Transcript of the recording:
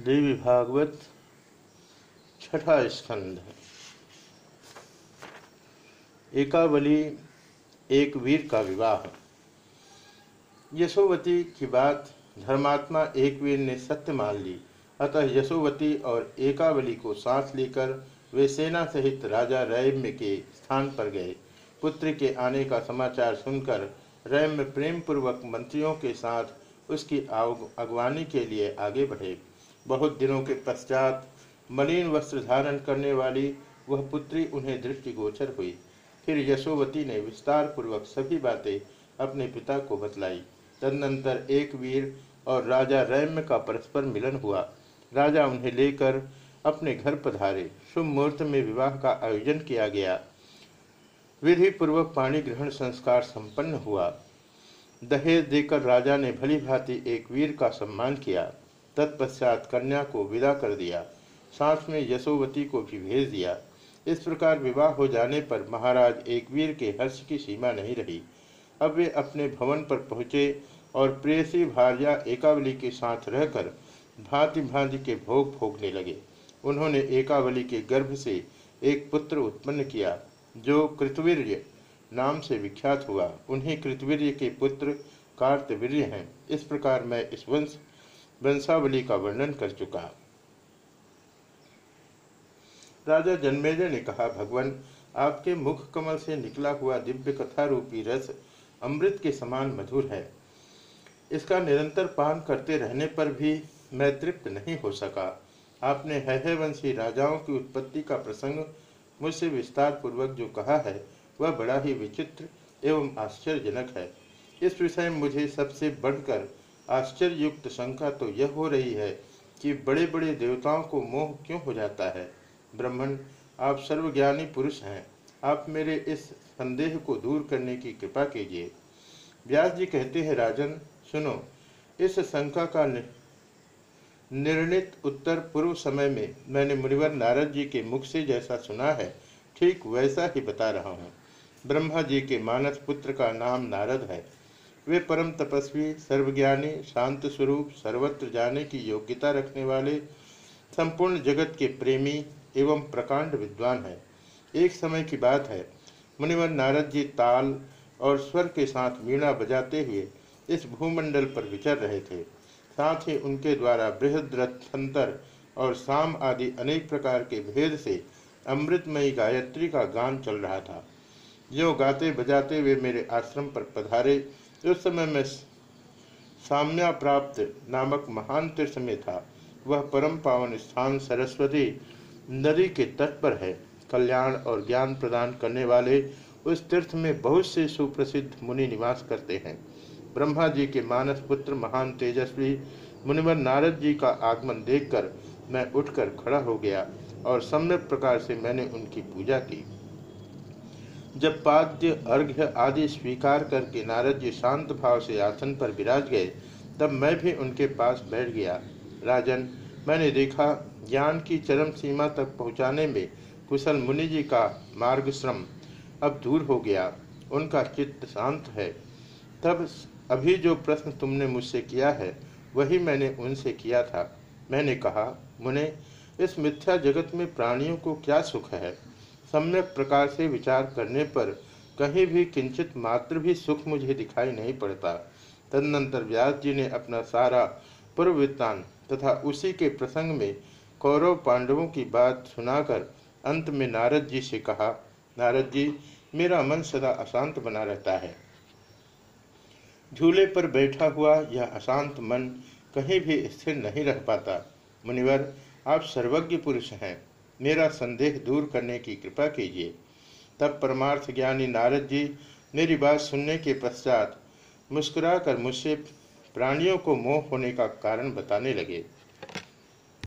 देवी भागवत, छठा स्कंध एकावली एक वीर का विवाह। यशोवती की बात धर्मात्मा एक वीर ने सत्य मान ली। अतः यशोवती और एकावली को साथ लेकर वे सेना सहित राजा रैम्य के स्थान पर गए। पुत्र के आने का समाचार सुनकर रैम्य प्रेम पूर्वक मंत्रियों के साथ उसकी अगवानी के लिए आगे बढ़े। बहुत दिनों के पश्चात मलिन वस्त्र धारण करने वाली वह पुत्री उन्हें दृष्टिगोचर हुई। फिर यशोवती ने विस्तार पूर्वक सभी बातें अपने पिता को बतलाई। तदनंतर एक वीर और राजा रैम्य का परस्पर मिलन हुआ। राजा उन्हें लेकर अपने घर पधारे। शुभ मुहूर्त में विवाह का आयोजन किया गया। विधि पूर्वक पाणी ग्रहण संस्कार संपन्न हुआ। दहेज देकर राजा ने भली भांति एक वीर का सम्मान किया। तत्पश्चात कन्या को विदा कर दिया। साथ में यशोवती को भी भेज दिया। इस प्रकार विवाह हो जाने पर महाराज एक वीर के हर्ष की सीमा नहीं रही। अब वे अपने भवन पर पहुँचे और प्रेसी भार्या एकावली के साथ रहकर भांति भांति के भोग भोगने लगे। उन्होंने एकावली के गर्भ से एक पुत्र उत्पन्न किया, जो कृतवीर्य नाम से विख्यात हुआ। उन्हीं कृतवीर्य के पुत्र कार्तवीर्य हैं। इस प्रकार मैं इस वंश वंशावली का वर्णन कर चुका। राजा जन्मेजय ने कहा, भगवान, आपके मुख कमल से निकला हुआ दिव्य कथा रूपी रस अमृत के समान मधुर है। इसका निरंतर पान करते रहने पर भी मैं तृप्त नहीं हो सका। आपने है वंशी राजाओं की उत्पत्ति का प्रसंग मुझसे विस्तार पूर्वक जो कहा है, वह बड़ा ही विचित्र एवं आश्चर्यजनक है। इस विषय में मुझे सबसे बढ़कर आश्चर्ययुक्त शंका तो यह हो रही है कि बड़े बड़े देवताओं को मोह क्यों हो जाता है? ब्राह्मण, आप सर्वज्ञानी पुरुष हैं। आप मेरे इस संदेह को दूर करने की कृपा कीजिए। व्यास जी कहते हैं, राजन, सुनो, इस शंका का निर्णित उत्तर पूर्व समय में मैंने मुनिवर नारद जी के मुख से जैसा सुना है, ठीक वैसा ही बता रहा हूँ। ब्रह्मा जी के मानस पुत्र का नाम नारद है। वे परम तपस्वी, सर्वज्ञानी, शांत स्वरूप, सर्वत्र जाने की योग्यता रखने वाले, संपूर्ण जगत के प्रेमी एवं प्रकांड विद्वान है। एक समय की बात है। मुनिवर नारद जी ताल और स्वर के साथ वीणा बजाते हुए इस भूमंडल पर विचर रहे थे। साथ ही उनके द्वारा बृहद रथंतर और साम आदि अनेक प्रकार के भेद से अमृतमयी गायत्री का गान चल रहा था। जो गाते बजाते वे मेरे आश्रम पर पधारे उस समय मैं साम्या प्राप्त नामक महान तीर्थ में था। वह परम पावन स्थान सरस्वती नदी के तट पर है। कल्याण और ज्ञान प्रदान करने वाले उस तीर्थ में बहुत से सुप्रसिद्ध मुनि निवास करते हैं। ब्रह्मा जी के मानस पुत्र महान तेजस्वी मुनिवर नारद जी का आगमन देखकर मैं उठकर खड़ा हो गया और सम्यक प्रकार से मैंने उनकी पूजा की। जब पाद्य, अर्घ्य आदि स्वीकार करके नारद जी शांत भाव से आसन पर विराज गए, तब मैं भी उनके पास बैठ गया। राजन, मैंने देखा, ज्ञान की चरम सीमा तक पहुँचाने में कुशल मुनि जी का मार्ग श्रम अब दूर हो गया। उनका चित्त शांत है। तब अभी जो प्रश्न तुमने मुझसे किया है, वही मैंने उनसे किया था। मैंने कहा, मुने, इस मिथ्या जगत में प्राणियों को क्या सुख है? सम्यक प्रकार से विचार करने पर कहीं भी किंचित मात्र भी सुख मुझे दिखाई नहीं पड़ता। तदनंतर व्यास जी ने अपना सारा पूर्व वृत्तान तथा उसी के प्रसंग में कौरव पांडवों की बात सुनाकर अंत में नारद जी से कहा, नारद जी, मेरा मन सदा अशांत बना रहता है। झूले पर बैठा हुआ यह अशांत मन कहीं भी स्थिर नहीं रह पाता। मुनिवर, आप सर्वज्ञ पुरुष हैं। मेरा संदेह दूर करने की कृपा कीजिए। तब परमार्थ ज्ञानी नारद जी मेरी बात सुनने के पश्चात मुस्कुराकर मुझसे प्राणियों को मोह होने का कारण बताने लगे।